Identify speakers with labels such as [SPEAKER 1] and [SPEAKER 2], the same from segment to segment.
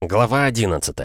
[SPEAKER 1] Глава 11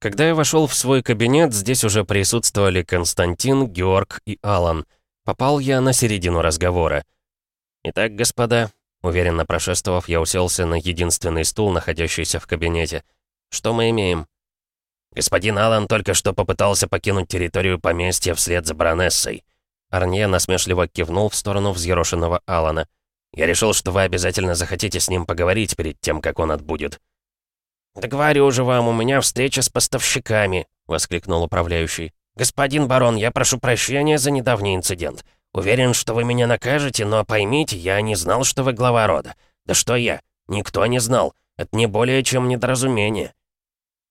[SPEAKER 1] Когда я вошел в свой кабинет, здесь уже присутствовали Константин, Георг и Алан. Попал я на середину разговора. «Итак, господа», уверенно прошествовав, я уселся на единственный стул, находящийся в кабинете. «Что мы имеем?» «Господин Алан только что попытался покинуть территорию поместья вслед за баронессой». Арнье насмешливо кивнул в сторону взъерошенного Алана. Я решил, что вы обязательно захотите с ним поговорить перед тем, как он отбудет». «Да говорю же вам, у меня встреча с поставщиками», — воскликнул управляющий. «Господин барон, я прошу прощения за недавний инцидент. Уверен, что вы меня накажете, но поймите, я не знал, что вы глава рода. Да что я? Никто не знал. Это не более чем недоразумение».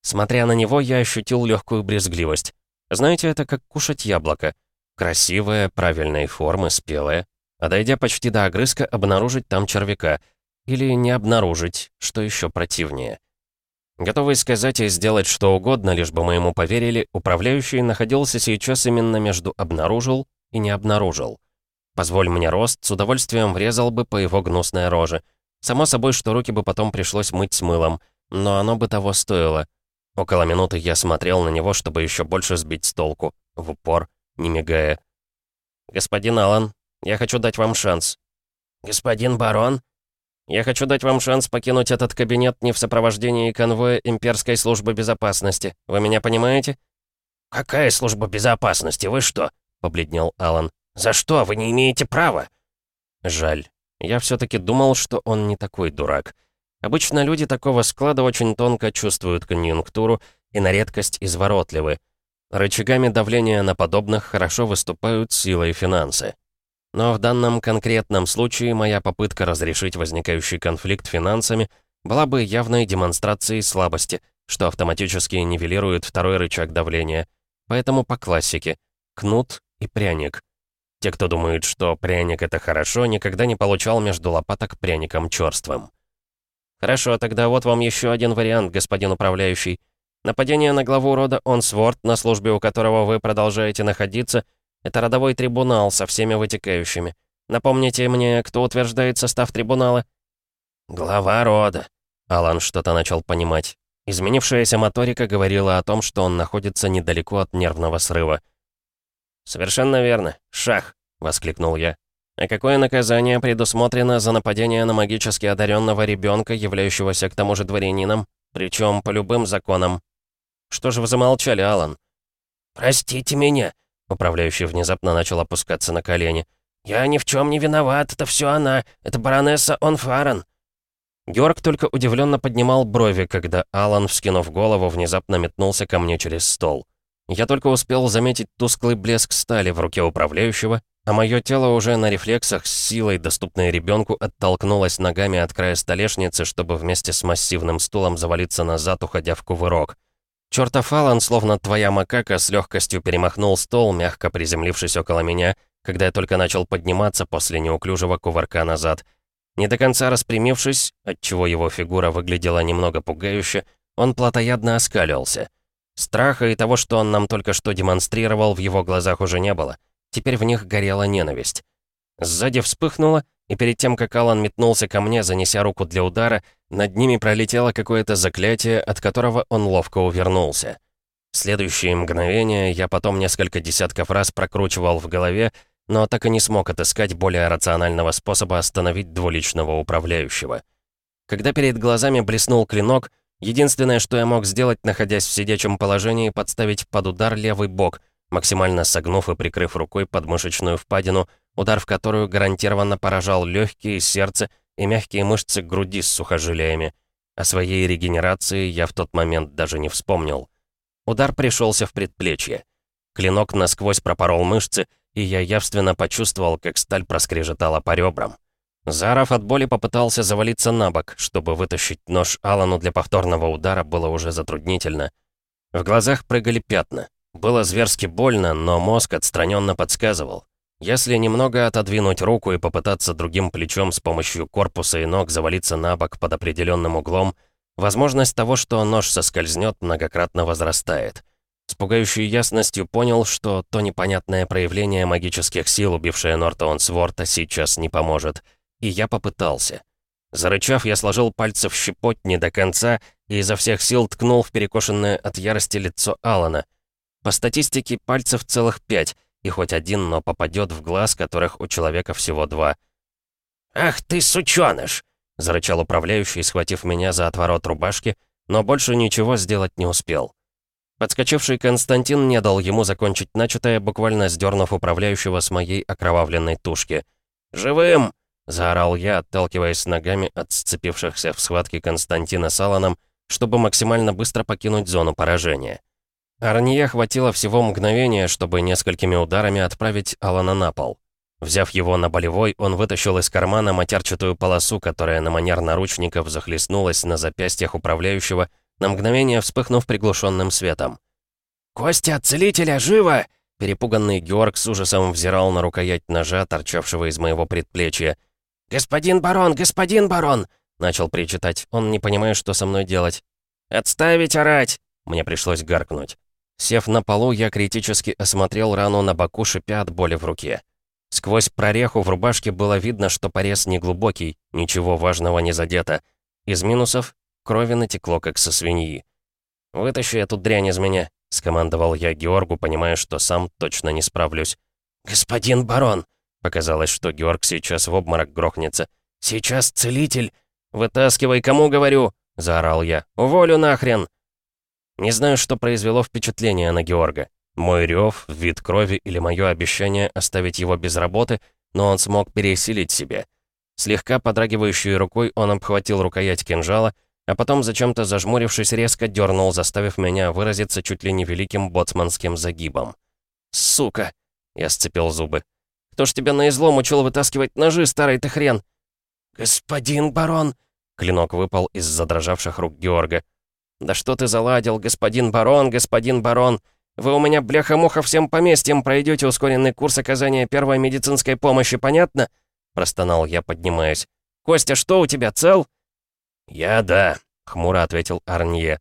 [SPEAKER 1] Смотря на него, я ощутил легкую брезгливость. Знаете, это как кушать яблоко. Красивое, правильной формы, спелое, а дойдя почти до огрызка, обнаружить там червяка. Или не обнаружить, что еще противнее. Готовый сказать и сделать что угодно, лишь бы мы ему поверили, управляющий находился сейчас именно между «обнаружил» и «не обнаружил». Позволь мне рост, с удовольствием врезал бы по его гнусной роже. Само собой, что руки бы потом пришлось мыть с мылом, но оно бы того стоило. Около минуты я смотрел на него, чтобы еще больше сбить с толку, в упор, не мигая. «Господин Аллан, я хочу дать вам шанс». «Господин барон?» «Я хочу дать вам шанс покинуть этот кабинет не в сопровождении конвоя имперской службы безопасности. Вы меня понимаете?» «Какая служба безопасности? Вы что?» — побледнел Алан. «За что? Вы не имеете права!» Жаль. Я все-таки думал, что он не такой дурак. Обычно люди такого склада очень тонко чувствуют конъюнктуру и на редкость изворотливы. Рычагами давления на подобных хорошо выступают сила и финансы. Но в данном конкретном случае моя попытка разрешить возникающий конфликт финансами была бы явной демонстрацией слабости, что автоматически нивелирует второй рычаг давления. Поэтому по классике — кнут и пряник. Те, кто думает, что пряник — это хорошо, никогда не получал между лопаток пряником черствым. Хорошо, тогда вот вам еще один вариант, господин управляющий. Нападение на главу рода Онсворт, на службе у которого вы продолжаете находиться — это родовой трибунал со всеми вытекающими. Напомните мне, кто утверждает состав трибунала?» «Глава рода». Алан что-то начал понимать. Изменившаяся моторика говорила о том, что он находится недалеко от нервного срыва. «Совершенно верно. Шах!» — воскликнул я. «А какое наказание предусмотрено за нападение на магически одаренного ребенка, являющегося к тому же дворянином, причем по любым законам?» «Что же вы замолчали, Алан?» «Простите меня. Управляющий внезапно начал опускаться на колени. «Я ни в чем не виноват, это все она, это баронесса Онфарен». Георг только удивленно поднимал брови, когда Алан, вскинув голову, внезапно метнулся ко мне через стол. Я только успел заметить тусклый блеск стали в руке управляющего, а мое тело уже на рефлексах с силой, доступной ребенку, оттолкнулось ногами от края столешницы, чтобы вместе с массивным стулом завалиться назад, уходя в кувырок. Чёртов Алан, словно твоя макака, с легкостью перемахнул стол, мягко приземлившись около меня, когда я только начал подниматься после неуклюжего кувырка назад. Не до конца распрямившись, отчего его фигура выглядела немного пугающе, он плотоядно оскалился. Страха и того, что он нам только что демонстрировал, в его глазах уже не было. Теперь в них горела ненависть. Сзади вспыхнуло, и перед тем, как Алан метнулся ко мне, занеся руку для удара, над ними пролетело какое-то заклятие, от которого он ловко увернулся. В следующие мгновения я потом несколько десятков раз прокручивал в голове, но так и не смог отыскать более рационального способа остановить двуличного управляющего. Когда перед глазами блеснул клинок, единственное, что я мог сделать, находясь в сидячем положении, подставить под удар левый бок, максимально согнув и прикрыв рукой подмышечную впадину, удар в которую гарантированно поражал легкие, сердце и мягкие мышцы груди с сухожилиями. О своей регенерации я в тот момент даже не вспомнил. Удар пришелся в предплечье. Клинок насквозь пропорол мышцы, и я явственно почувствовал, как сталь проскрежетала по ребрам. Заров от боли попытался завалиться на бок, чтобы вытащить нож Алану для повторного удара было уже затруднительно. В глазах прыгали пятна. Было зверски больно, но мозг отстраненно подсказывал. Если немного отодвинуть руку и попытаться другим плечом с помощью корпуса и ног завалиться на бок под определенным углом, возможность того, что нож соскользнет, многократно возрастает. С пугающей ясностью понял, что то непонятное проявление магических сил, убившее Нортаун Сворта, сейчас не поможет. И я попытался. Зарычав, я сложил пальцы в щепоть не до конца и изо всех сил ткнул в перекошенное от ярости лицо Алана. По статистике, пальцев целых пять, и хоть один, но попадет в глаз, которых у человека всего два. «Ах ты, сучёныш!» — зарычал управляющий, схватив меня за отворот рубашки, но больше ничего сделать не успел. Подскочивший Константин не дал ему закончить начатое, буквально сдернув управляющего с моей окровавленной тушки. «Живым!» — заорал я, отталкиваясь ногами от сцепившихся в схватке Константина с Аланом, чтобы максимально быстро покинуть зону поражения. Арнье хватило всего мгновения, чтобы несколькими ударами отправить Алана на пол. Взяв его на болевой, он вытащил из кармана матерчатую полосу, которая на манер наручников захлестнулась на запястьях управляющего, на мгновение вспыхнув приглушенным светом. «Костя, целителя, живо!» Перепуганный Георг с ужасом взирал на рукоять ножа, торчавшего из моего предплечья. «Господин барон, господин барон!» Начал причитать, он не понимает, что со мной делать. «Отставить орать!» Мне пришлось гаркнуть. Сев на полу, я критически осмотрел рану на боку, шипя от боли в руке. Сквозь прореху в рубашке было видно, что порез неглубокий, ничего важного не задето. Из минусов крови натекло, как со свиньи. «Вытащи эту дрянь из меня», — скомандовал я Георгу, понимая, что сам точно не справлюсь. «Господин барон!» Показалось, что Георг сейчас в обморок грохнется. «Сейчас целитель!» «Вытаскивай, кому говорю!» — заорал я. «Уволю нахрен!» Не знаю, что произвело впечатление на Георга. Мой рев, вид крови или мое обещание оставить его без работы, но он смог пересилить себя. Слегка подрагивающей рукой он обхватил рукоять кинжала, а потом, зачем-то зажмурившись, резко дернул, заставив меня выразиться чуть ли не великим боцманским загибом. «Сука!» — я сцепил зубы. Кто ж тебя на излом учил вытаскивать ножи, старый ты хрен?» «Господин барон!» Клинок выпал из задрожавших рук Георга. «Да что ты заладил, господин барон, господин барон! Вы у меня, бляха-муха, всем поместьем пройдете ускоренный курс оказания первой медицинской помощи, понятно?» Простонал я, поднимаясь. «Костя, что у тебя, цел?» «Я да», — хмуро ответил Арнье.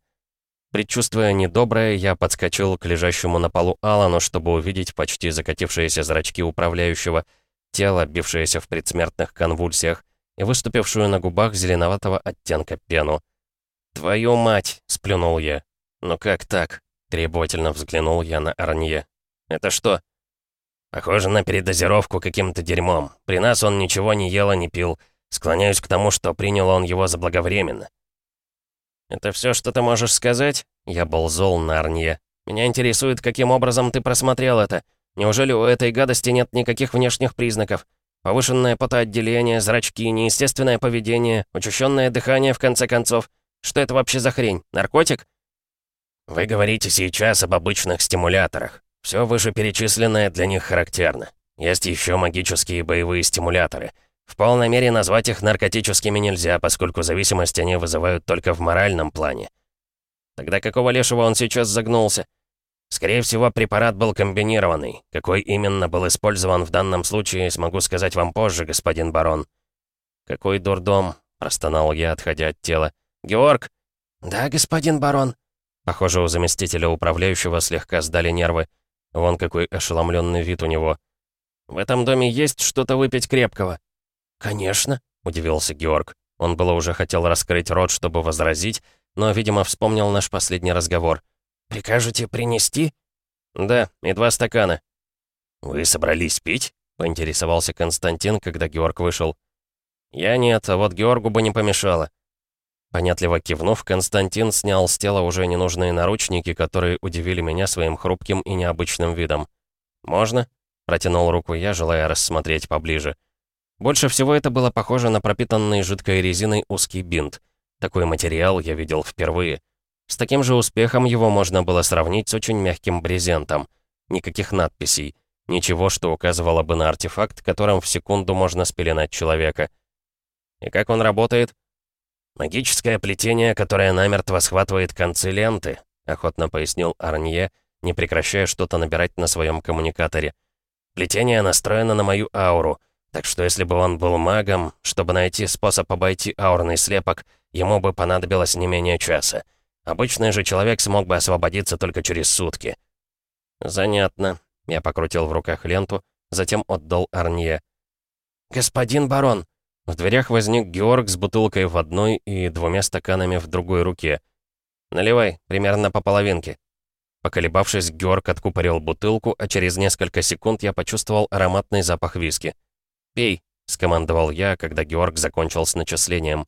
[SPEAKER 1] Предчувствуя недоброе, я подскочил к лежащему на полу Алану, чтобы увидеть почти закатившиеся зрачки управляющего, тело, бившееся в предсмертных конвульсиях, и выступившую на губах зеленоватого оттенка пену. «Твою мать!» — сплюнул я. «Ну как так?» — требовательно взглянул я на Арнье. «Это что?» «Похоже на передозировку каким-то дерьмом. При нас он ничего не ел и не пил. Склоняюсь к тому, что принял он его заблаговременно. «Это все, что ты можешь сказать?» Я был зол на Арнье. «Меня интересует, каким образом ты просмотрел это. Неужели у этой гадости нет никаких внешних признаков? Повышенное потоотделение, зрачки, неестественное поведение, учащенное дыхание, в конце концов. Что это вообще за хрень? Наркотик?» «Вы говорите сейчас об обычных стимуляторах. Все вышеперечисленное для них характерно. Есть еще магические боевые стимуляторы. В полной мере назвать их наркотическими нельзя, поскольку зависимость они вызывают только в моральном плане. Тогда какого лешего он сейчас загнулся? Скорее всего, препарат был комбинированный. Какой именно был использован в данном случае, смогу сказать вам позже, господин барон. «Какой дурдом!» — простонал я, отходя от тела. «Георг!» «Да, господин барон!» Похоже, у заместителя управляющего слегка сдали нервы. Вон какой ошеломленный вид у него. «В этом доме есть что-то выпить крепкого?» «Конечно», — удивился Георг. Он было уже хотел раскрыть рот, чтобы возразить, но, видимо, вспомнил наш последний разговор. «Прикажете принести?» «Да, и два стакана». «Вы собрались пить?» — поинтересовался Константин, когда Георг вышел. «Я нет, а вот Георгу бы не помешало». Понятливо кивнув, Константин снял с тела уже ненужные наручники, которые удивили меня своим хрупким и необычным видом. «Можно?» — протянул руку я, желая рассмотреть поближе. Больше всего это было похоже на пропитанный жидкой резиной узкий бинт. Такой материал я видел впервые. С таким же успехом его можно было сравнить с очень мягким брезентом. Никаких надписей. Ничего, что указывало бы на артефакт, которым в секунду можно спеленать человека. И как он работает? «Магическое плетение, которое намертво схватывает концы ленты», охотно пояснил Арнье, не прекращая что-то набирать на своем коммуникаторе. «Плетение настроено на мою ауру — так что если бы он был магом, чтобы найти способ обойти аурный слепок, ему бы понадобилось не менее часа. Обычный же человек смог бы освободиться только через сутки. «Занятно». Я покрутил в руках ленту, затем отдал Арнье. «Господин барон!» В дверях возник Георг с бутылкой в одной и двумя стаканами в другой руке. «Наливай, примерно по половинке». Поколебавшись, Георг откупорил бутылку, а через несколько секунд я почувствовал ароматный запах виски. «Пей», — скомандовал я, когда Георг закончил с начислением.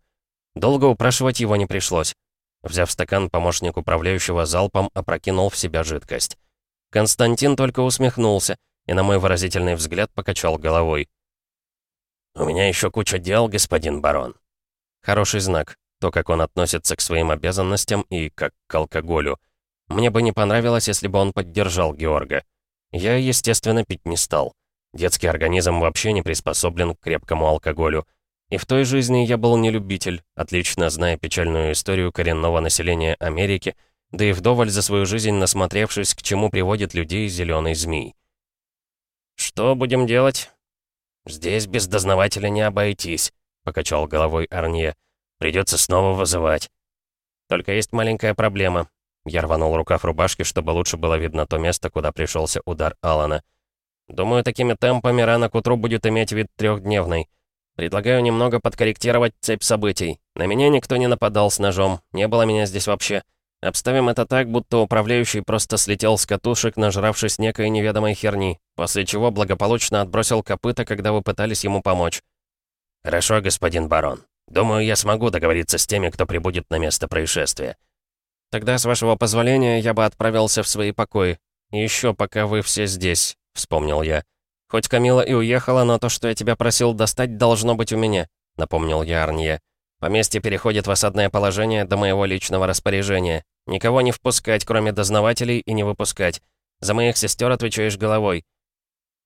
[SPEAKER 1] Долго упрашивать его не пришлось. Взяв стакан, помощник управляющего залпом опрокинул в себя жидкость. Константин только усмехнулся и на мой выразительный взгляд покачал головой. «У меня еще куча дел, господин барон». Хороший знак, то, как он относится к своим обязанностям и как к алкоголю. Мне бы не понравилось, если бы он поддержал Георга. Я, естественно, пить не стал. Детский организм вообще не приспособлен к крепкому алкоголю. И в той жизни я был не любитель, отлично зная печальную историю коренного населения Америки, да и вдоволь за свою жизнь насмотревшись, к чему приводит людей зеленый змей. «Что будем делать?» «Здесь без дознавателя не обойтись», — покачал головой Арнье. «Придется снова вызывать». «Только есть маленькая проблема». Я рванул рукав рубашки, чтобы лучше было видно то место, куда пришелся удар Алана. «Думаю, такими темпами рано к утру будет иметь вид трехдневный. Предлагаю немного подкорректировать цепь событий. На меня никто не нападал с ножом, не было меня здесь вообще. Обставим это так, будто управляющий просто слетел с катушек, нажравшись некой неведомой херни, после чего благополучно отбросил копыта, когда вы пытались ему помочь. «Хорошо, господин барон. Думаю, я смогу договориться с теми, кто прибудет на место происшествия». «Тогда, с вашего позволения, я бы отправился в свои покои. Еще, пока вы все здесь», — вспомнил я. «Хоть Камила и уехала, но то, что я тебя просил достать, должно быть у меня», — напомнил я Арнье. «Поместье переходит в осадное положение до моего личного распоряжения. Никого не впускать, кроме дознавателей, и не выпускать. За моих сестер отвечаешь головой».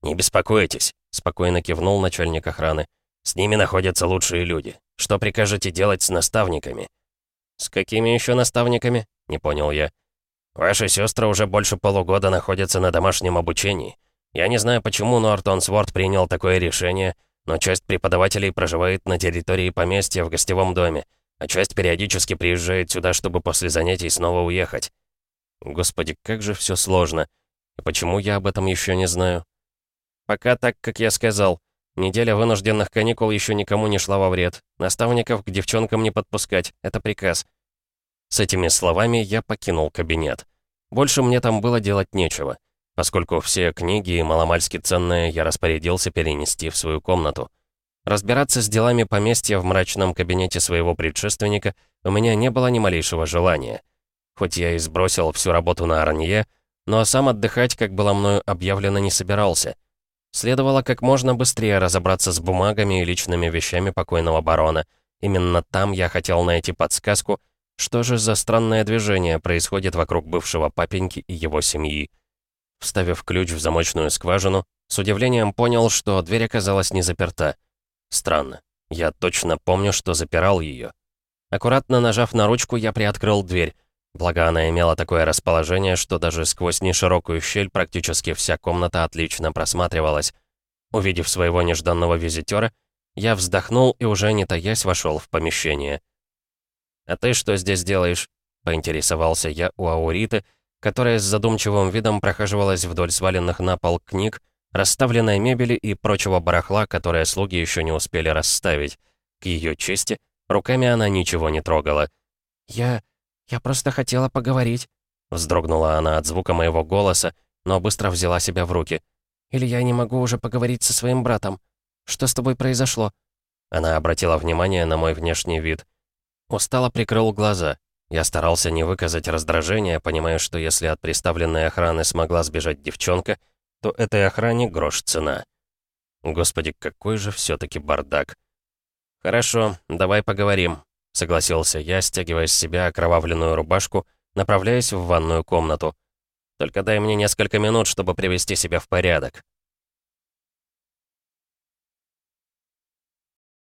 [SPEAKER 1] «Не беспокойтесь», — спокойно кивнул начальник охраны. «С ними находятся лучшие люди. Что прикажете делать с наставниками?» «С какими еще наставниками?» — не понял я. «Ваши сестры уже больше полугода находятся на домашнем обучении. Я не знаю, почему Нортон Сворд принял такое решение, но часть преподавателей проживает на территории поместья в гостевом доме а часть периодически приезжает сюда, чтобы после занятий снова уехать. Господи, как же все сложно. И почему я об этом еще не знаю? Пока так, как я сказал. Неделя вынужденных каникул еще никому не шла во вред. Наставников к девчонкам не подпускать. Это приказ. С этими словами я покинул кабинет. Больше мне там было делать нечего, поскольку все книги и маломальски ценные я распорядился перенести в свою комнату. Разбираться с делами поместья в мрачном кабинете своего предшественника у меня не было ни малейшего желания. Хоть я и сбросил всю работу на Арнье, но сам отдыхать, как было мною объявлено, не собирался. Следовало как можно быстрее разобраться с бумагами и личными вещами покойного барона. Именно там я хотел найти подсказку, что же за странное движение происходит вокруг бывшего папеньки и его семьи. Вставив ключ в замочную скважину, с удивлением понял, что дверь оказалась не заперта. Странно. Я точно помню, что запирал ее. Аккуратно нажав на ручку, я приоткрыл дверь. Благо, она имела такое расположение, что даже сквозь неширокую щель практически вся комната отлично просматривалась. Увидев своего нежданного визитера, я вздохнул и уже не таясь вошел в помещение. «А ты что здесь делаешь?» — поинтересовался я у Ауриты, которая с задумчивым видом прохаживалась вдоль сваленных на пол книг, расставленной мебели и прочего барахла, которое слуги еще не успели расставить. К ее чести, руками она ничего не трогала. «Я... я просто хотела поговорить», — вздрогнула она от звука моего голоса, но быстро взяла себя в руки. «Или я не могу уже поговорить со своим братом? Что с тобой произошло?» Она обратила внимание на мой внешний вид. Устало прикрыл глаза. Я старался не выказать раздражения, понимая, что если от приставленной охраны смогла сбежать девчонка, то этой охране грош цена. Господи, какой же все таки бардак. «Хорошо, давай поговорим», — согласился я, стягивая с себя окровавленную рубашку, направляясь в ванную комнату. «Только дай мне несколько минут, чтобы привести себя в порядок».